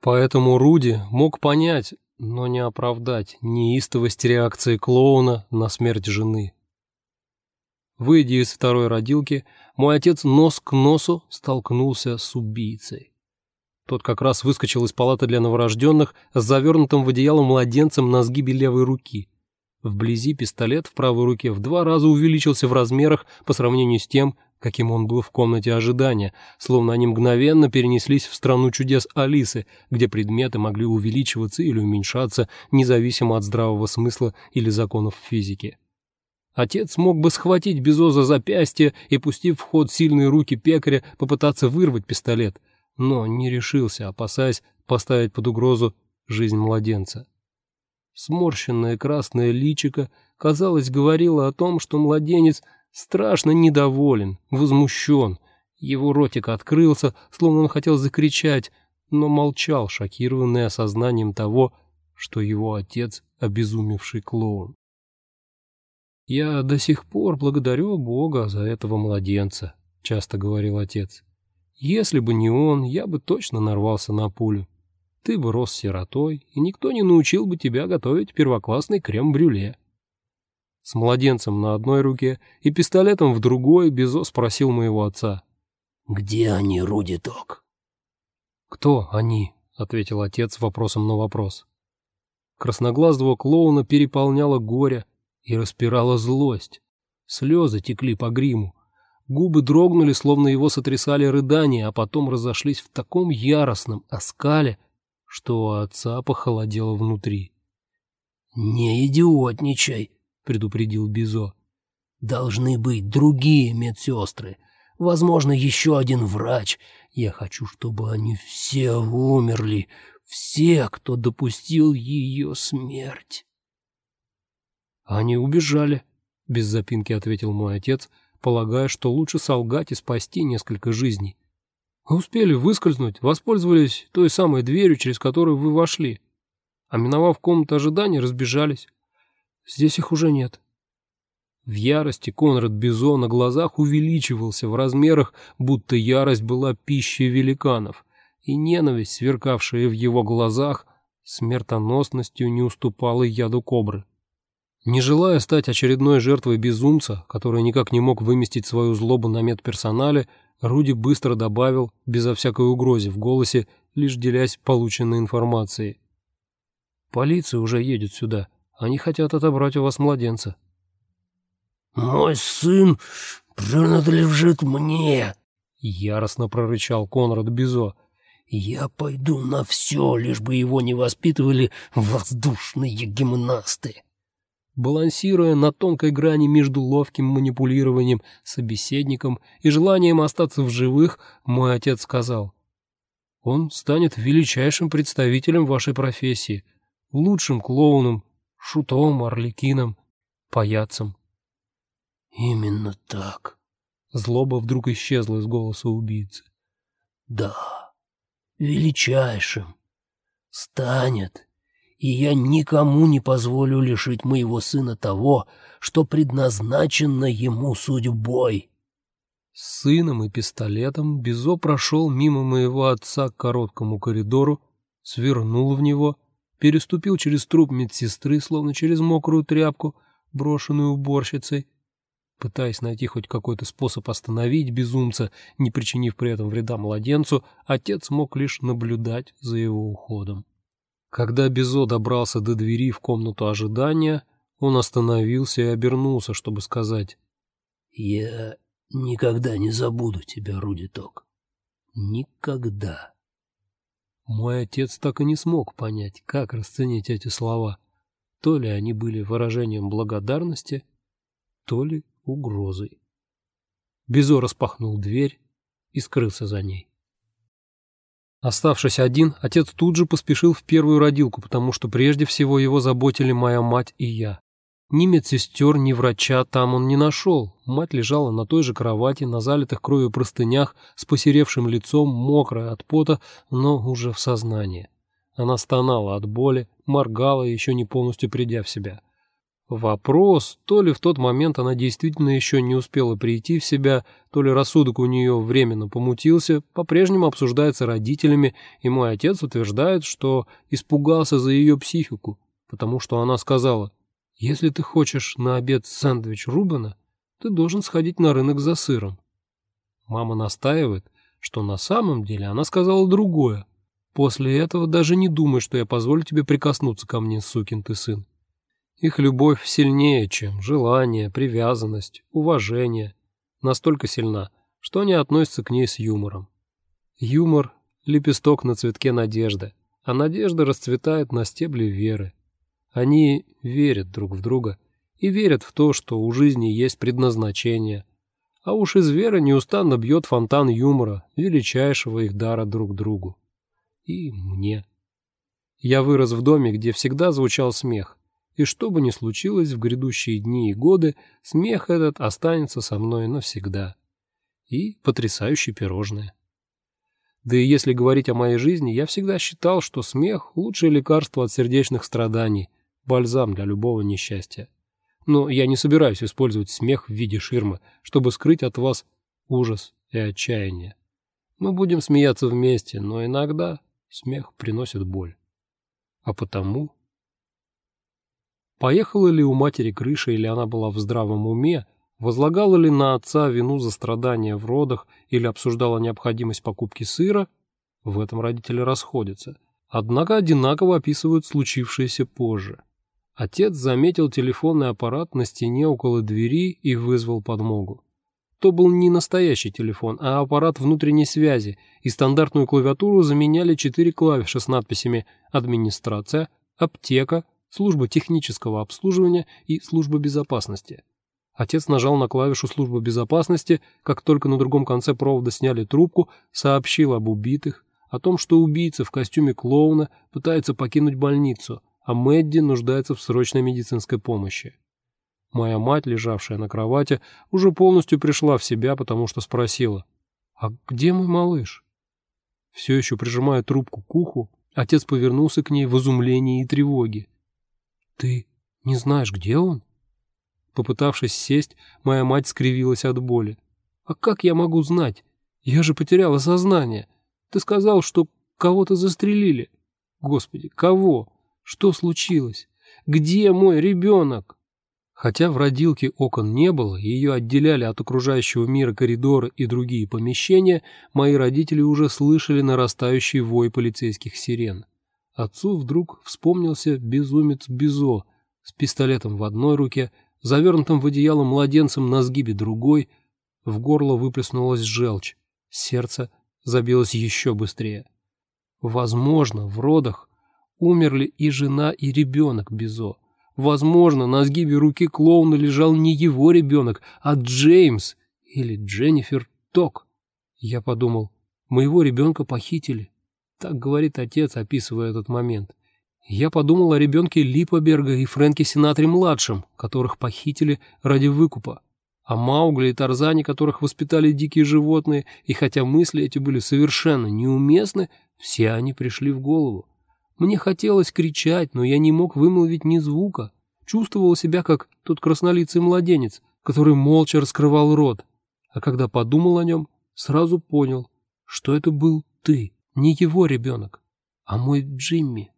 Поэтому Руди мог понять, но не оправдать неистовость реакции клоуна на смерть жены. Выйдя из второй родилки, мой отец нос к носу столкнулся с убийцей. Тот как раз выскочил из палаты для новорожденных с завернутым в одеяло младенцем на сгибе левой руки. Вблизи пистолет в правой руке в два раза увеличился в размерах по сравнению с тем, каким он был в комнате ожидания, словно они мгновенно перенеслись в страну чудес Алисы, где предметы могли увеличиваться или уменьшаться, независимо от здравого смысла или законов физики. Отец мог бы схватить Безо за запястье и, пустив в ход сильные руки пекаря, попытаться вырвать пистолет, но не решился, опасаясь поставить под угрозу жизнь младенца. Сморщенное красное личико, казалось, говорило о том, что младенец страшно недоволен, возмущен. Его ротик открылся, словно он хотел закричать, но молчал, шокированный осознанием того, что его отец — обезумевший клоун. «Я до сих пор благодарю Бога за этого младенца», — часто говорил отец. Если бы не он, я бы точно нарвался на пулю. Ты бы рос сиротой, и никто не научил бы тебя готовить первоклассный крем-брюле. С младенцем на одной руке и пистолетом в другой Безо спросил моего отца. «Где они, Руди Ток?» «Кто они?» — ответил отец вопросом на вопрос. Красноглазого клоуна переполняло горе и распирала злость. Слезы текли по гриму. Губы дрогнули, словно его сотрясали рыдания, а потом разошлись в таком яростном оскале, что у отца похолодело внутри. «Не идиотничай», — предупредил Бизо. «Должны быть другие медсестры, возможно, еще один врач. Я хочу, чтобы они все умерли, все, кто допустил ее смерть». «Они убежали», — без запинки ответил мой отец, — полагая, что лучше солгать и спасти несколько жизней. Успели выскользнуть, воспользовались той самой дверью, через которую вы вошли. А миновав комнату ожидания, разбежались. Здесь их уже нет. В ярости Конрад Бизо на глазах увеличивался в размерах, будто ярость была пищей великанов, и ненависть, сверкавшая в его глазах, смертоносностью не уступала яду кобры. Не желая стать очередной жертвой безумца, который никак не мог выместить свою злобу на медперсонале, Руди быстро добавил, безо всякой угрозы в голосе, лишь делясь полученной информацией. «Полиция уже едет сюда. Они хотят отобрать у вас младенца». «Мой сын принадлежит мне», — яростно прорычал Конрад Бизо. «Я пойду на все, лишь бы его не воспитывали воздушные гимнасты». Балансируя на тонкой грани между ловким манипулированием собеседником и желанием остаться в живых, мой отец сказал, «Он станет величайшим представителем вашей профессии, лучшим клоуном, шутом, орликином, паяцем». «Именно так». Злоба вдруг исчезла из голоса убийцы. «Да, величайшим. Станет и я никому не позволю лишить моего сына того, что предназначено ему судьбой. С сыном и пистолетом Бизо прошел мимо моего отца к короткому коридору, свернул в него, переступил через труп медсестры, словно через мокрую тряпку, брошенную уборщицей, Пытаясь найти хоть какой-то способ остановить безумца, не причинив при этом вреда младенцу, отец мог лишь наблюдать за его уходом. Когда Безо добрался до двери в комнату ожидания, он остановился и обернулся, чтобы сказать «Я никогда не забуду тебя, Рудиток. Никогда». Мой отец так и не смог понять, как расценить эти слова. То ли они были выражением благодарности, то ли угрозой. Безо распахнул дверь и скрылся за ней. Оставшись один, отец тут же поспешил в первую родилку, потому что прежде всего его заботили моя мать и я. Ни медсестер, ни врача там он не нашел. Мать лежала на той же кровати, на залитых кровью простынях, с посеревшим лицом, мокрая от пота, но уже в сознании. Она стонала от боли, моргала, еще не полностью придя в себя. Вопрос, то ли в тот момент она действительно еще не успела прийти в себя, то ли рассудок у нее временно помутился, по-прежнему обсуждается родителями, и мой отец утверждает, что испугался за ее психику, потому что она сказала, «Если ты хочешь на обед сэндвич Рубена, ты должен сходить на рынок за сыром». Мама настаивает, что на самом деле она сказала другое. После этого даже не думай, что я позволю тебе прикоснуться ко мне, сукин ты сын. Их любовь сильнее, чем желание, привязанность, уважение. Настолько сильна, что они относятся к ней с юмором. Юмор — лепесток на цветке надежды, а надежда расцветает на стебле веры. Они верят друг в друга и верят в то, что у жизни есть предназначение. А уж из веры неустанно бьет фонтан юмора, величайшего их дара друг другу. И мне. Я вырос в доме, где всегда звучал смех и что бы ни случилось в грядущие дни и годы, смех этот останется со мной навсегда. И потрясающие пирожные. Да и если говорить о моей жизни, я всегда считал, что смех – лучшее лекарство от сердечных страданий, бальзам для любого несчастья. Но я не собираюсь использовать смех в виде ширмы, чтобы скрыть от вас ужас и отчаяние. Мы будем смеяться вместе, но иногда смех приносит боль. А потому Поехала ли у матери крыша или она была в здравом уме, возлагала ли на отца вину за страдания в родах или обсуждала необходимость покупки сыра, в этом родители расходятся. Однако одинаково описывают случившееся позже. Отец заметил телефонный аппарат на стене около двери и вызвал подмогу. То был не настоящий телефон, а аппарат внутренней связи, и стандартную клавиатуру заменяли четыре клавиши с надписями «Администрация», «Аптека», служба технического обслуживания и служба безопасности. Отец нажал на клавишу службы безопасности, как только на другом конце провода сняли трубку, сообщил об убитых, о том, что убийца в костюме клоуна пытается покинуть больницу, а Мэдди нуждается в срочной медицинской помощи. Моя мать, лежавшая на кровати, уже полностью пришла в себя, потому что спросила, «А где мой малыш?» Все еще прижимая трубку к уху, отец повернулся к ней в изумлении и тревоге. «Ты не знаешь, где он?» Попытавшись сесть, моя мать скривилась от боли. «А как я могу знать? Я же потеряла сознание. Ты сказал, что кого-то застрелили. Господи, кого? Что случилось? Где мой ребенок?» Хотя в родилке окон не было, ее отделяли от окружающего мира коридоры и другие помещения, мои родители уже слышали нарастающий вой полицейских сирен. Отцу вдруг вспомнился безумец Бизо с пистолетом в одной руке, завернутым в одеяло младенцем на сгибе другой. В горло выплеснулась желчь, сердце забилось еще быстрее. Возможно, в родах умерли и жена, и ребенок Бизо. Возможно, на сгибе руки клоуна лежал не его ребенок, а Джеймс или Дженнифер Ток. Я подумал, моего ребенка похитили. Так говорит отец, описывая этот момент. Я подумал о ребенке Липоберга и Фрэнке Синатре-младшем, которых похитили ради выкупа. О Маугли и Тарзане, которых воспитали дикие животные, и хотя мысли эти были совершенно неуместны, все они пришли в голову. Мне хотелось кричать, но я не мог вымолвить ни звука. Чувствовал себя, как тот краснолицый младенец, который молча раскрывал рот. А когда подумал о нем, сразу понял, что это был ты. Не его ребенок, а мой Джимми.